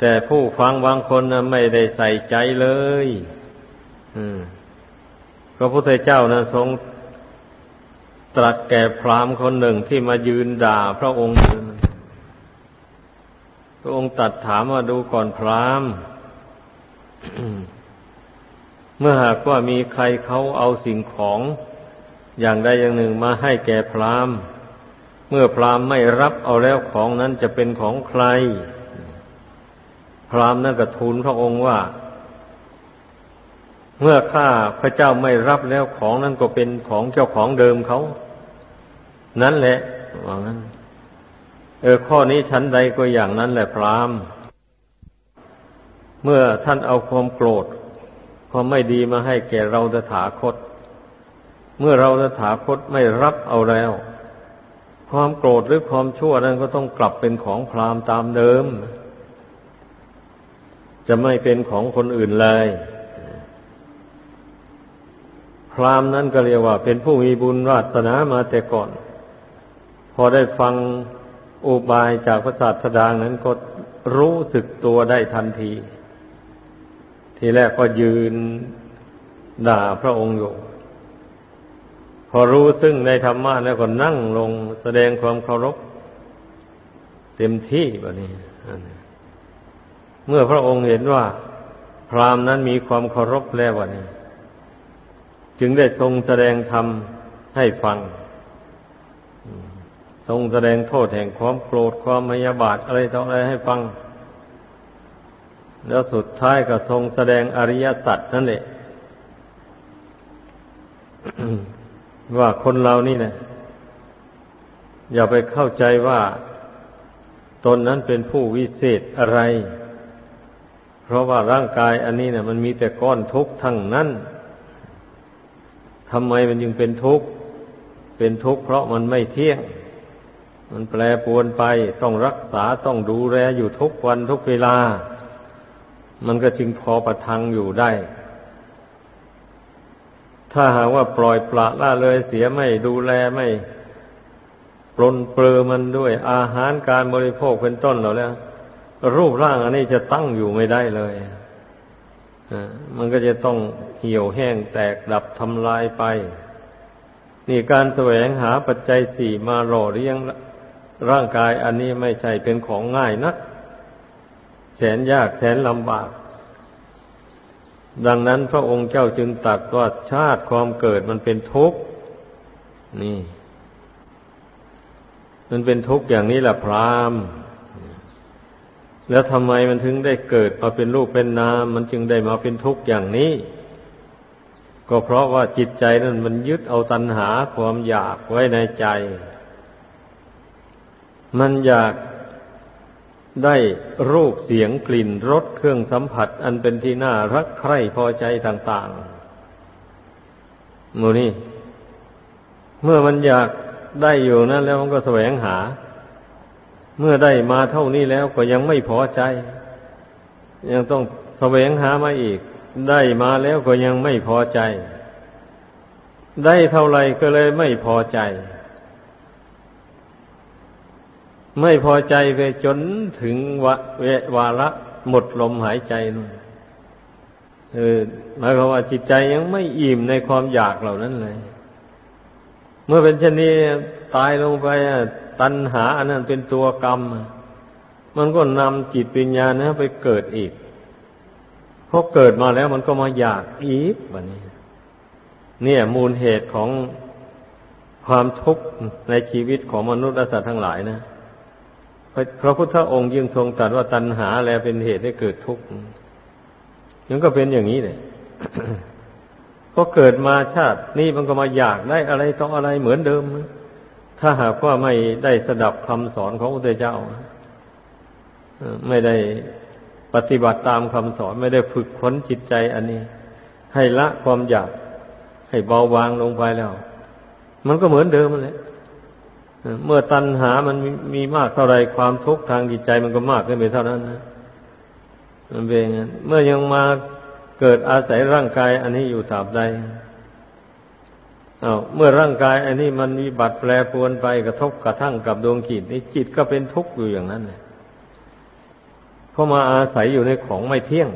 แต่ผู้ฟังบางคนนะไม่ได้ใส่ใจเลยพระพุทธเจ้านะทรงตรัสแก่พราหมณ์คนหนึ่งที่มายืนด่าพระองค์พระองค์ตัดถามว่าดูก่อนพราหมณ์ เมื่อหากว่ามีใครเขาเอาสิ่งของอย่างใดอย่างหนึ่งมาให้แก่พราหมณ์ เมื่อพราหมณ์ไม่รับเอาแล้วของนั้นจะเป็นของใคร พราหมณ์นั่นก็ทูลพระองค์ว่า เมื่อข้าพระเจ้าไม่รับแล้วของนั้นก็เป็นของเจ้าของเดิมเขา นั่นแหละว่างั้น เออข้อนี้ชั้นใดก็อย่างนั้นแหละพราหมณ์ เมื่อท่านเอาความโกรธ ความไม่ดีมาให้แก่เราตถาคต เมื่อเราตถาคตไม่รับเอาแล้ว ความโกรธหรือความชั่วนั้นก็ต้องกลับเป็นของพรามตามเดิม จะไม่เป็นของคนอื่นเลย พรามนั้นก็เรียกว่า เป็นผู้มีบุญวาสนามาแต่ก่อน พอได้ฟังอุบายจากพระศาสดานั้นก็รู้สึกตัวได้ทันที ทีแรกก็ยืนด่าพระองค์อยู่ พอรู้ซึ่งในธรรมะแล้วก็นั่งลงแสดงความเคารพ เต็มที่แบบนี้ เมื่อพระองค์เห็นว่า พรามนั้นมีความเคารพแล้ววันนี้ จึงได้ทรงแสดงธรรมให้ฟัง ทรงแสดงโทษแห่งความโกรธความพยาบาทอะไรต่ออะไรให้ฟัง แล้วสุดท้ายก็ทรงแสดงอริยสัจนั่นแหละว่าคนเรานี่นะอย่าไปเข้าใจว่า ตนนั้นเป็นผู้วิเศษอะไร เพราะว่าร่างกายอันนี้เนะ่ยมันมีแต่ก้อนทุกข์ทั้งนั้นทำไมมันยังเป็นทุกข์ เป็นทุกข์เพราะมันไม่เที่ยง มันแปรปวนไปต้องรักษาต้องดูแลอยู่ทุกวันทุกเวลา มันก็จึงพอประทังอยู่ได้ ถ้าหากว่าปล่อยปละละเลยเสียไม่ดูแลไม่ปลนเปลือมันด้วยอาหารการบริโภคเป็นต้นเราแล้ว รูปร่างอันนี้จะตั้งอยู่ไม่ได้เลยมันก็จะต้องเหี่ยวแห้งแตกดับทำลายไป นี่การแสวงหาปัจจัยสี่มาหล่อเลี้ยงร่างกายอันนี้ไม่ใช่เป็นของง่ายนัก นยากแสนลำบาก ดังนั้นพระองค์เจ้าจึงตรัสว่าชาติความเกิดมันเป็นทุกข์นี่ มันเป็นทุกข์อย่างนี้แหละพรามแล้วทำไมมันถึงได้เกิดมาเป็นรูปเป็นนาม มันจึงได้มาเป็นทุกข์อย่างนี้ ก็เพราะว่าจิตใจนั้นมันยึดเอาตัณหาความอยากไว้ในใจ มันอยาก ได้รูปเสียงกลิ่นรสเครื่องสัมผัส อันเป็นที่น่ารักใคร่พอใจต่างๆมูนี่ เมื่อมันอยากได้อยู่นั้นแล้วมันก็แสวงหา เมื่อได้มาเท่านี้แล้วก็ยังไม่พอใจ ยังต้องแสวงหามาอีก ได้มาแล้วก็ยังไม่พอใจ ได้เท่าไรก็เลยไม่พอใจ ไม่พอใจไปจนถึงวะเววาระหมดลมหายใจนู่นเออหมายความว่าจิตใจยังไม่อิ่มในความอยากเหล่านั้นเลย เมื่อเป็นเช่นนี้ตายลงไปตัณหา อันนั้นเป็นตัวกรรม มันก็นำจิตวิญญาณนะไปเกิดอีกพอเกิดมาแล้วมันก็มาอยากอีกแบบนี้ เนี่ย มูลเหตุของความทุกข์ในชีวิตของมนุษย์และสัตว์ทั้งหลายนะ พระพุทธองค์ยังทรงตรัสว่าตัณหาแลเป็นเหตุให้เกิดทุกข์ยังก็เป็นอย่างนี้เลยพอเกิดมาชาตินี้มันก็มาอยากได้อะไรต้องอะไรเหมือนเดิม ถ้าหากว่าไม่ได้สดับคำสอนของพระเจ้าไม่ได้ปฏิบัติตามคำสอนไม่ได้ฝึกขนจิตใจอันนี้ ให้ละความอยาก ให้เบาบางลงไปแล้ว มันก็เหมือนเดิมเลย เมื่อตัณหามันมีมากเท่าไรความทุกข์ทางจิตใจมันก็มากขึ้นไปเท่านั้นนะมันเป็นอย่างนั้นเมื่อยังมาเกิดอาศัยร่างกาย อันนี้อยู่ตราบใดอาเมื่อร่างกาย อันนี้มันมีบัดแปรปวนไปกระทบกระทั่งกับดวงขีดนี่จิตก็เป็นทุกข์อยู่อย่างนั้นเลยเพราะมาอาศัยอยู่ในของไม่เที่ยง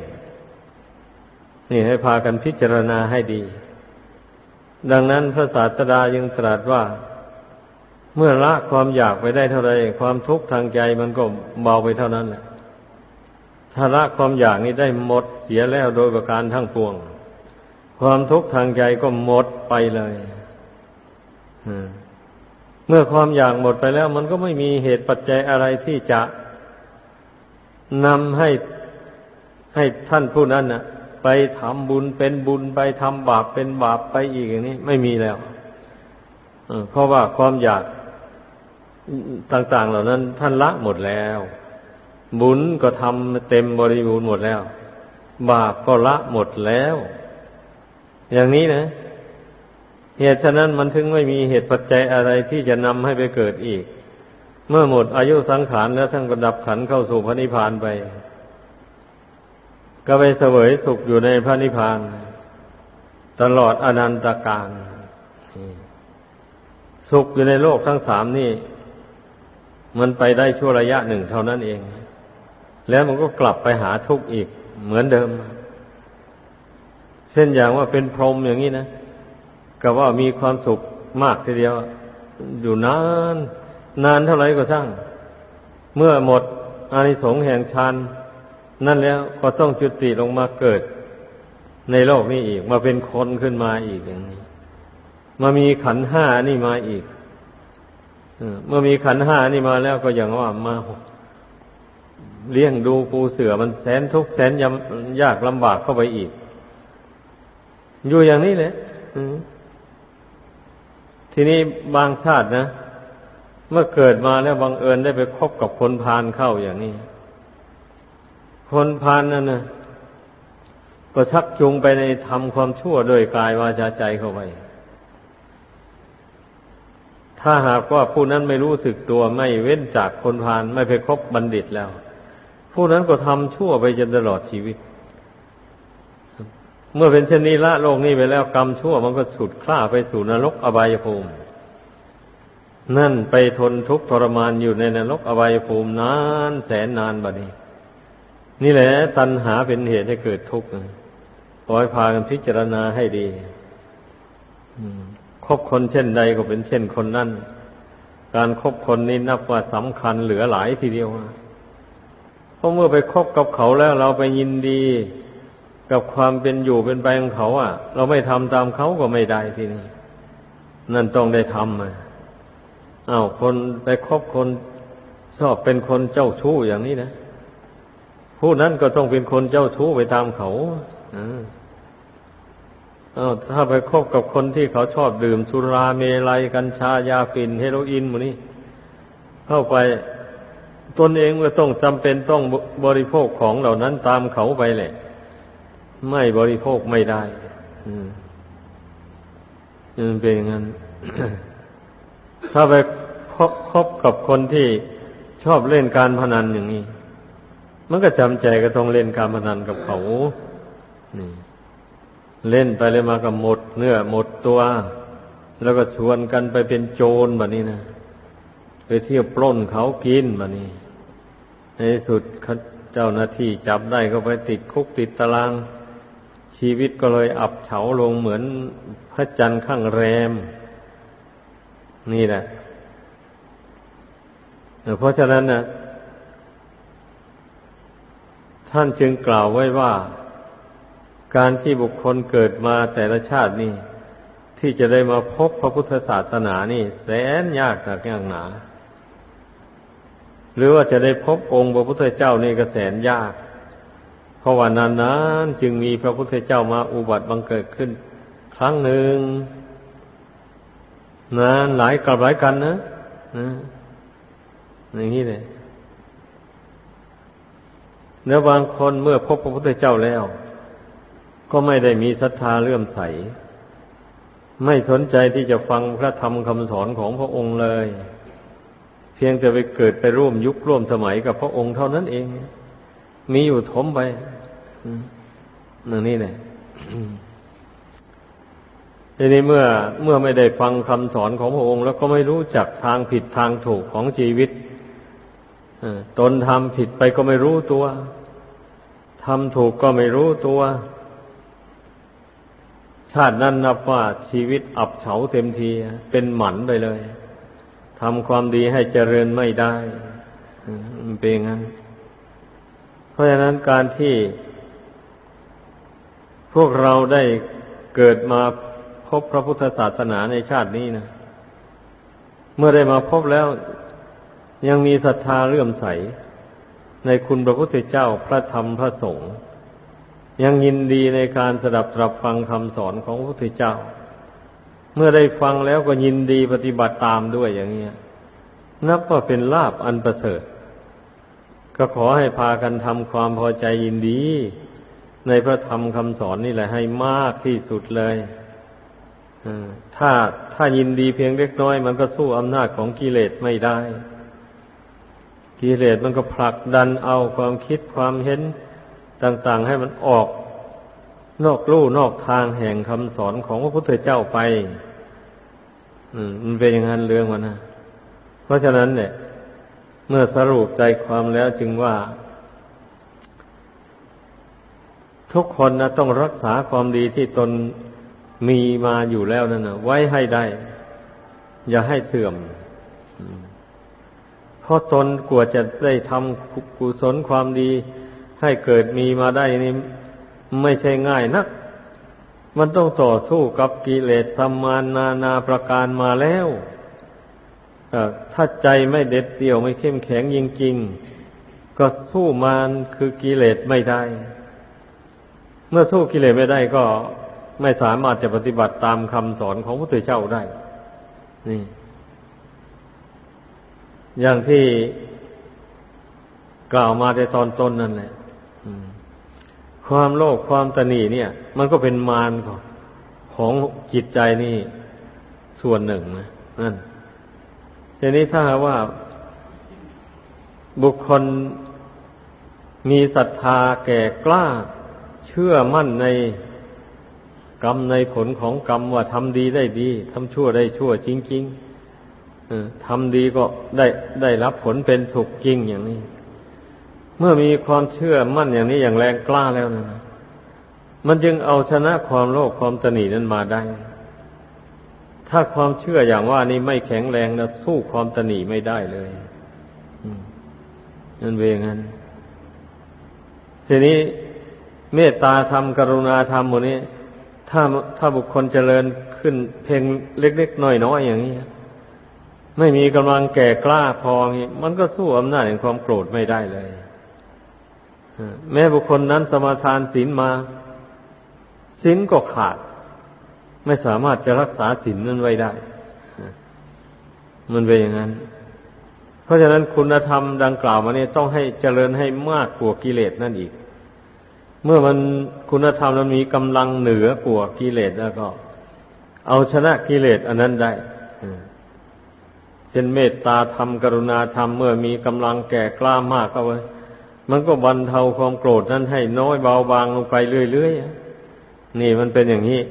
นี่ให้พากันพิจารณาให้ดี ดังนั้นพระศาสดายังตรัสว่า เมื่อละความอยากไปได้เท่าไรความทุกข์ทางใจมันก็เบาไปเท่านั้นแหละถ้าละความอยากนี้ได้หมดเสียแล้วโดยประการทั้งปวง ความทุกข์ทางใจก็หมดไปเลยเมื่อความอยากหมดไปแล้ว มันก็ไม่มีเหตุปัจจัยอะไรที่จะนำให้ให้ท่านผู้นั้นนะไปทำบุญเป็นบุญไปทำบาปเป็นบาปไปอีกอย่างนี้ ไม่มีแล้วเพราะว่าความอยาก ต่าง ๆ เหล่านั้น ท่านละหมดแล้ว บุญก็ทำเต็มบริบูรณ์หมดแล้ว บาปก็ละหมดแล้ว อย่างนี้นะ เหตุฉะนั้นมันถึงไม่มีเหตุปัจจัยอะไรที่จะนำให้ไปเกิดอีก เมื่อหมดอายุสังขารแล้วท่านก็ดับขันเข้าสู่พระนิพพานไป ก็ไปเสวยสุขอยู่ในพระนิพพาน ตลอดอนันตการ สุขอยู่ในโลกทั้งสามนี่ มันไปได้ชั่วระยะหนึ่งเท่านั้นเอง แล้วมันก็กลับไปหาทุกข์อีกเหมือนเดิม เช่นอย่างว่าเป็นพรหมอย่างนี้นะก็ว่ามีความสุขมากทีเดียว อยู่นาน นานเท่าไหร่ก็ช่าง เมื่อหมดอานิสงส์แห่งฌานนั่นแล้วก็ต้องจุติลงมาเกิด ในโลกนี้อีก มาเป็นคนขึ้นมาอีกอย่างนี้ มามีขันห้านี่มาอีก เมื่อมีขันห้านี่มาแล้วก็อย่างว่ามาเลี้ยงดูปูเสือมันแสนทุกข์แสนยยากลำบากเข้าไปอีก อยู่อย่างนี้แหละทีนี้บางชาตินะ เมื่อเกิดมาแล้วบังเอิญได้ไปคบกับคนพาลเข้าอย่างนี้ คนพาลนั่นนะก็ชักจูงไปในทำความชั่วโดยกายวาจาใจเข้าไป ถ้าหากว่าผู้นั้นไม่รู้สึกตัวไม่เว้นจากคนพาลไม่ไปคบบัณฑิตแล้ว ผู้นั้นก็ทำชั่วไปจนตลอดชีวิต เมื่อเป็นเช่นนี้ละโลกนี้ไปแล้วกรรมชั่วมันก็ฉุดคล้าไปสู่นรกอบายภูมินั่นไปทนทุกข์ทรมานอยู่ในนรกอบายภูมินานแสนนานบัดนี้ นี่แหละตัณหาเป็นเหตุให้เกิดทุกข์ขอให้พากันพิจารณาให้ดี คบคนเช่นใดก็เป็นเช่นคนนั้นการครบคนนี้นับว่าสำคัญเหลือหลายทีเดียวเพราะเมื่อไปคบกับเขาแล้วเราไปยินดี กับความเป็นอยู่เป็นไปของเขาอะ เราไม่ทำตามเขาก็ไม่ได้ทีนี้นั่นต้องได้ทำอะอ้าวคนไปคบคนชอบเป็นคนเจ้าชู้อย่างนี้นะผู้นั้นก็ต้องเป็นคนเจ้าชู้ไปตามเขาอ่า ถ้าไปคบกับคนที่เขาชอบดื่มสุราเมลัยกัญชายาฝิ่นเฮโรอีนหมดนี้ เข้าไปตนเองก็ต้องจำเป็นต้องบริโภคของเหล่านั้นตามเขาไปแหละ ไม่บริโภคไม่ได้อืมเป็นอย่างนั้น ถ้าไปคบคบกับคนที่ชอบเล่นการพนันอย่างนี้ มันก็จำใจก็ต้องเล่นการพนันกับเขานี่ เล่นไปเลยมาก็หมดเนื้อหมดตัว แล้วก็ชวนกันไปเป็นโจรแบบนี้นะไปเที่ยวปล้นเขากินแบบนี้ ในสุดเจ้าหน้าที่จับได้ก็ไปติดคุกติดตาราง ชีวิตก็เลยอับเฉาลงเหมือนพระจันทร์ข้างแรม นี่แหละเพราะฉะนั้นนะท่านจึงกล่าวไว้ว่า การที่บุคคลเกิดมาแต่ละชาตินี่ ที่จะได้มาพบพระพุทธศาสนานี่ แสนยากหนักยากหนา หรือว่าจะได้พบองค์พระพุทธเจ้านี่ก็แสนยาก เพราะว่านานๆจึงมีพระพุทธเจ้ามาอุบัติบังเกิดขึ้น ครั้งหนึ่งนานหลายกับหลายกันนะอย่างนี้เลยแล้วบางคนเมื่อพบพระพุทธเจ้าแล้ว ก็ไม่ได้มีศรัทธาเลื่อมใส ไม่สนใจที่จะฟังพระธรรมคำสอนของพระองค์เลย เพียงแต่ไปเกิดไปร่วมยุคร่วมสมัยกับพระองค์เท่านั้นเอง มีอยู่ทมไปนั่นนี่แหละทีนี้เมื่อเมื่อไม่ได้ฟังคำสอนของพระองค์ แล้วก็ไม่รู้จักทางผิดทางถูกของชีวิตตนทำผิดไปก็ไม่รู้ตัวทำถูกก็ไม่รู้ตัว ชาตินั้นนับว่าชีวิตอับเฉาเต็มทีเป็นหมันไปเลยทำความดีให้เจริญไม่ได้เป็นงั้น เพราะฉะนั้นการที่ พวกเราได้เกิดมาพบพระพุทธศาสนาในชาตินี้นะเมื่อได้มาพบแล้วยังมีศรัทธาเลื่อมใส ในคุณพระพุทธเจ้าพระธรรมพระสงฆ์ ยังยินดีในการสดับตรับฟังคำสอนของพระพุทธเจ้า เมื่อได้ฟังแล้วก็ยินดีปฏิบัติตามด้วยอย่างนี้นับว่าเป็นลาบอันประเสริฐ ก็ขอให้พากันทำความพอใจยินดี ในพระธรรมคำสอนนี่แหละให้มากที่สุดเลยถ้าถ้ายินดีเพียงเล็กน้อย มันก็สู้อำนาจของกิเลสไม่ได้ กิเลสมันก็ผลักดันเอาความคิดความเห็น ต่างๆให้มันออกนอกลู่นอกทางแห่งคำสอนของพระพุทธเจ้าไปอืมมันเป็นอย่างนั้นเรื่องมันนะ เพราะฉะนั้นเนี่ย เมื่อสรุปใจความแล้วจึงว่า ทุกคนนะต้องรักษาความดีที่ตนมีมาอยู่แล้วนั่นนะไว้ให้ได้ อย่าให้เสื่อมเพราะตนกลัวจะได้ทำกุศลความดี ให้เกิดมีมาได้นี่ไม่ใช่ง่ายนัก มันต้องต่อสู้กับกิเลสสมานนานาประการมาแล้วถ้าใจไม่เด็ดเดี่ยวไม่เข้มแข็งจริงๆก็สู้มารคือกิเลสไม่ได้ เมื่อสู้กิเลสไม่ได้ก็ไม่สามารถจะปฏิบัติตามคำสอนของพระพุทธเจ้าได้ นี่ อย่างที่กล่าวมาในตอนต้นนั่นแหละ ความโลภความตนีเนี่ย มันก็เป็นมารของของจิตใจนี่ส่วนหนึ่งนะนั่นทีนี้ถ้าว่าบุคคลมีศรัทธาแก่กล้า เชื่อมั่นในกรรมในผลของกรรมว่าทำดีได้ดีทำชั่วได้ชั่วจริงๆทำดีก็ได้ได้รับผลเป็นสุขจริงอย่างนี้ เมื่อมีความเชื่อมั่นอย่างนี้อย่างแรงกล้าแล้วนะมันจึงเอาชนะความโลภความตนีนั้นมาได้ ถ้าความเชื่ออย่างว่านี้ไม่แข็งแรงนะสู้ความตนีไม่ได้เลยนั่นเองนั้น ทีนี้เมตตาธรรมกรุณาธรรมหมดนี้ ถ้าถ้าบุคคลเจริญขึ้นเพียงเล็กๆน้อยๆออย่างนี้ไม่มีกำลังแก่กล้าพอมันก็สู้อำนาจแห่งความโกรธไม่ได้เลย แม้บุคคลนั้นสมาทานศีลมาศีลก็ขาด ไม่สามารถจะรักษาศีลนั้นไว้ได้ มันเป็นอย่างนั้น เพราะฉะนั้นคุณธรรมดังกล่าวมานี่ต้องให้เจริญให้มากกว่ากิเลสนั่นอีก เมื่อมันคุณธรรมมันมีกำลังเหนือกว่ากิเลสแล้วก็ เอาชนะกิเลสอันนั้นได้เช่นเมตตาธรรมกรุณาธรรมเมื่อมีกำลังแก่กล้ามากก็เลย มันก็บรรเทาความโกรธนั้นให้น้อยเบาบางลงไปเรื่อยๆนี่มันเป็นอย่างนี้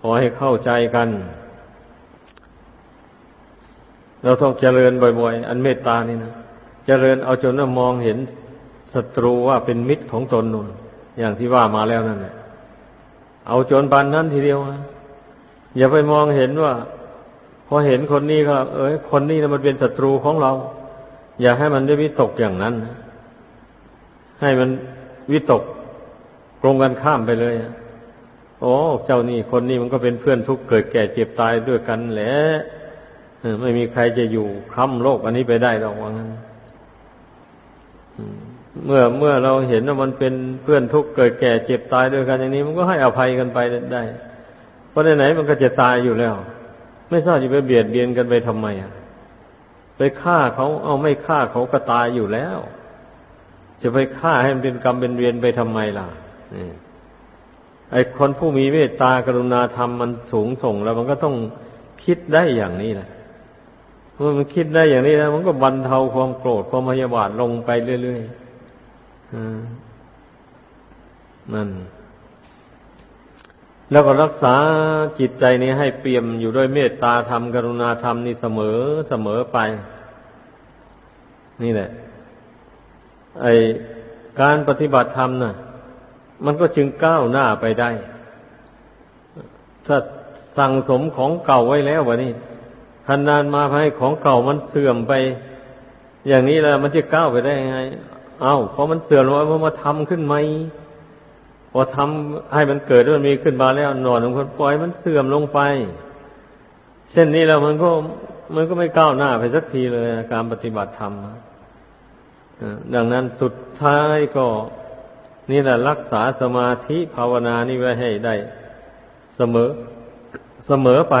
ขอให้เข้าใจกัน เราต้องเจริญบ่อยๆ อันเมตตานี่นะเจริญเอาจนว่ามองเห็นศัตรูว่าเป็นมิตรของตนนุ่นอย่างที่ว่ามาแล้วนั่นแหละเอาจนปานนั้นทีเดียวนะอย่าไปมองเห็นว่า พอเห็นคนนี้ก็ เอ้ยคนนี้นะมันเป็นศัตรูของเรา อย่าให้มันได้วิตกอย่างนั้นนะ ให้มันวิตกตรงกันข้ามไปเลยโอ้เจ้านี่คนนี้มันก็เป็นเพื่อนทุกเกิดแก่เจ็บตายด้วยกันแหละไม่มีใครจะอยู่ค้ำโลกอันนี้ไปได้หรอกว่างั้นเมื่อเมื่อเราเห็นว่ามันเป็นเพื่อนทุกเกิดแก่เจ็บตายด้วยกันอย่างนี้ มันก็ให้อภัยกันไปได้ เพราะไหนๆมันก็จะตายอยู่แล้ว ไม่ทราบจะไปเบียดเบียนกันไปทำไมอะไปฆ่าเขาเอาไม่ฆ่าเขาก็ตายอยู่แล้ว จะไปฆ่าให้มันเป็นกรรมเป็นเวียนไปทำไมล่ะไอ้คนผู้มีเมตตากรุณาธรรมมันสูงส่งแล้ว มันก็ต้องคิดได้อย่างนี้แหละเมื่อมันคิดได้อย่างนี้แล้ว มันก็บรรเทาความโกรธความพยาบาทลงไปเรื่อยๆนั่น แล้วก็รักษาจิตใจนี้ให้เปี่ยมอยู่ด้วยเมตตาธรรมกรุณาธรรมนี่เสมอเสมอไป นี่แหละ ไอการปฏิบัติธรรมนะ่ะ มันก็จึงก้าวหน้าไปได้ ถ้าสั่งสมของเก่าไว้แล้ววะนี่พันนานมาให้ของเก่ามันเสื่อมไป อย่างนี้แล้วมันจะก้าวไปได้ยังไง เอา้าพอมันเสื่อมแล้วมันมาทำขึ้นไหมพอทำให้มันเกิดมันมีขึ้นมาแล้วหนอนของคนปล่อยมันเสื่อมลงไป เช่นนี้แล้วมันก็มันก็ไม่ก้าวหน้าไปสักทีเลย การปฏิบัติธรรม ดังนั้นสุดท้ายก็นี่แหละรักษาสมาธิภาวนานี่ไว้ให้ได้ เสมอเสมอไป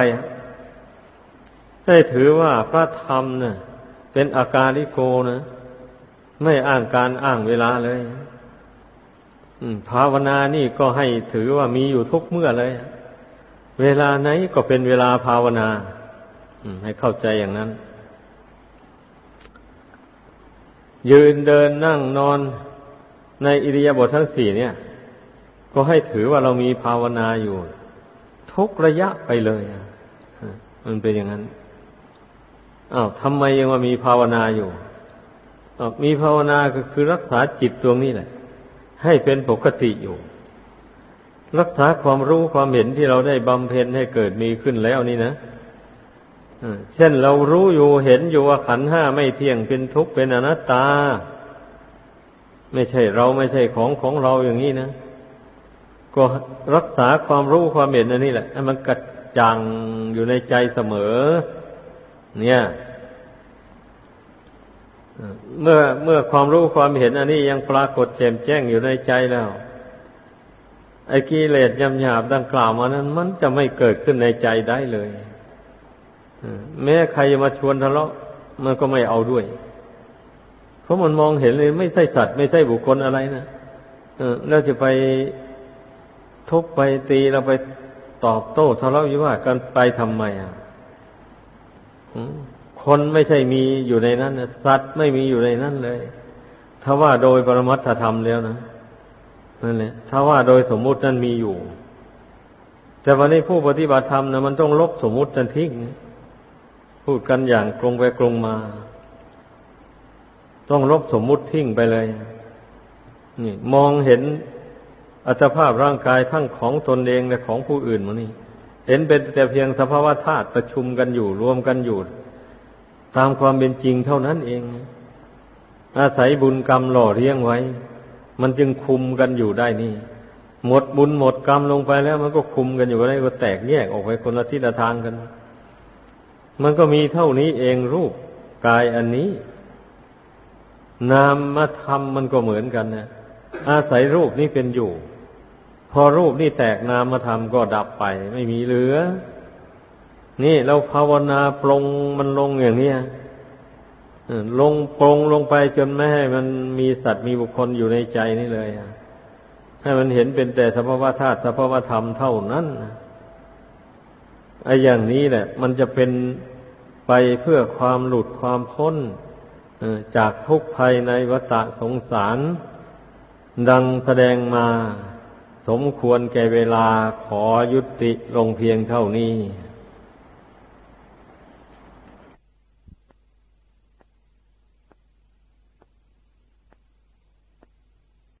ให้ถือว่าพระธรรมเนะ่ะเป็นอาการลิโกนะ ไม่อ้างการอ้างเวลาเลยภาวนานี่ก็ให้ถือว่ามีอยู่ทุกเมื่อเลย เวลาไหนก็เป็นเวลาภาวนาให้เข้าใจอย่างนั้น ยืนเดินนั่งนอนในอิริยาบถททั้งสี่เนี่ย ก็ให้ถือว่าเรามีภาวนาอยู่ ทุกระยะไปเลยมันเป็นอย่างนั้นอ้าวทำไมยังว่ามีภาวนาอยู่มีภาวนาก็คือรักษาจิตดวงนี้แหละ ให้เป็นปกติอยู่ รักษาความรู้ความเห็นที่เราได้บำเพ็ญให้เกิดมีขึ้นแล้วนี่นะ เช่นเรารู้อยู่เห็นอยู่ว่าขันห้าไม่เที่ยงเป็นทุกข์เป็นอนัตตา ไม่ใช่เราไม่ใช่ของของเราอย่างนี้นะก็รักษาความรู้ความเห็นอันนี้แหละให้มันกระจ่างอยู่ในใจเสมอ เนี่ยเมื่อเมื่อความรู้ความเห็นอันนี้ยังปรากฏแจ่มแจ้งอยู่ในใจแล้ว ไอ้กิเลสยำหยาบดังกล่าวมานั้น มันจะไม่เกิดขึ้นในใจได้เลย แม้ใครมาชวนทะเลาะมันก็ไม่เอาด้วย เพราะมันมองเห็นเลยไม่ใช่สัตว์ไม่ใช่บุคคลอะไรนะแล้วจะไปทุบไปตีเราไปตอบโต้ทะเลาะวิวาทกันไปทำไมอะคนไม่ใช่มีอยู่ในนั้นสัตว์ไม่มีอยู่ในนั้นเลย ถ้าว่าโดยปรมัตถธรรมแล้วนะนั่นแหละถ้าว่าโดยสมมุตินั้นมีอยู่ แต่วันนี้ผู้ปฏิบัติธรรมนะมันต้องลบสมมุตินั้นทิ้ง พูดกันอย่างกลงไปกลงมา ต้องลบสมมุติทิ้งไปเลย นี่ มองเห็นอัตภาพร่างกายทั้งของตนเองและของผู้อื่นมันนี่เห็นเป็นแต่เพียงสภาวะธาตุประชุมกันอยู่รวมกันอยู่ ตามความเป็นจริงเท่านั้นเอง อาศัยบุญกรรมหล่อเลี้ยงไว้ มันจึงคุมกันอยู่ได้นี่ หมดบุญหมดกรรมลงไปแล้ว มันก็คุมกันอยู่ได้ก็แตกแยกออกไปคนละทิศละทางกัน มันก็มีเท่านี้เองรูปกายอันนี้ นามธรรมมันก็เหมือนกันนะอาศัยรูปนี้เป็นอยู่ พอรูปนี่แตกนามธรรมก็ดับไป ไม่มีเหลือ นี่เราภาวนาปรงมันลงอย่างนี้ลงปรงลงไปจนไม่ให้มันมีสัตว์มีบุคคลอยู่ในใจนี่เลยให้มันเห็นเป็นแต่สภาวะธาตุสภาวะธรรมเท่านั้น ไอ้อย่างนี้แหละ มันจะเป็นไปเพื่อความหลุดความพ้นจากทุกภัยในวัฏสงสาร ดังแสดงมาสมควรแก่เวลาขอยุติลงเพียงเท่านี้